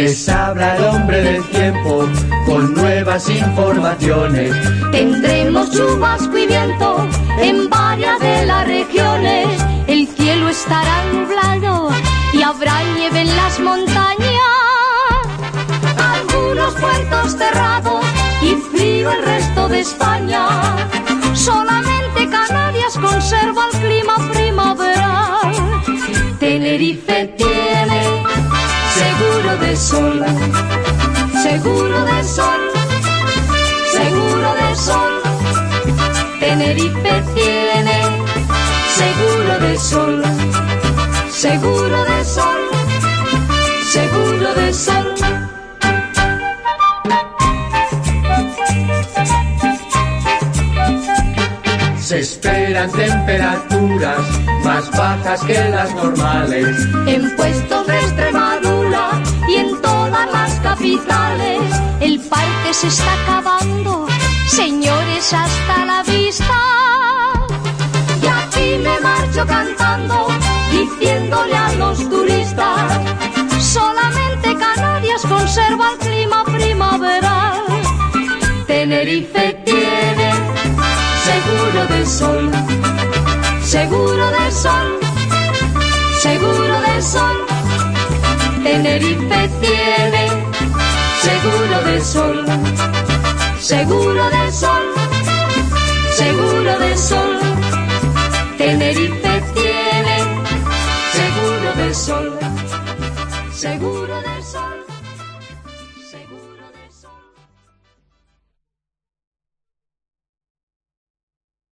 Les habla el hombre del tiempo con nuevas informaciones. Tendremos chubasco y viento en varias de las regiones. El cielo estará nublado y habrá nieve en las montañas. Algunos puertos cerrados y frío el resto de España. Solamente Canarias conserva el clima primaveral. Tenerife tiene seguro de sol, seguro de sol, seguro de sol. Tenerife tiene seguro de sol, seguro de sol, seguro de sol. Se esperan temperaturas más bajas que las normales. En puestos se está acabando, señores, hasta la vista. Y aquí me marcho cantando, diciéndole a los turistas, solamente Canarias conserva el clima primaveral. Tenerife tiene seguro de sol, seguro de sol, seguro de sol. Tenerife tiene seguro de sol, seguro de sol, seguro de sol. Tenerife tiene seguro de sol, seguro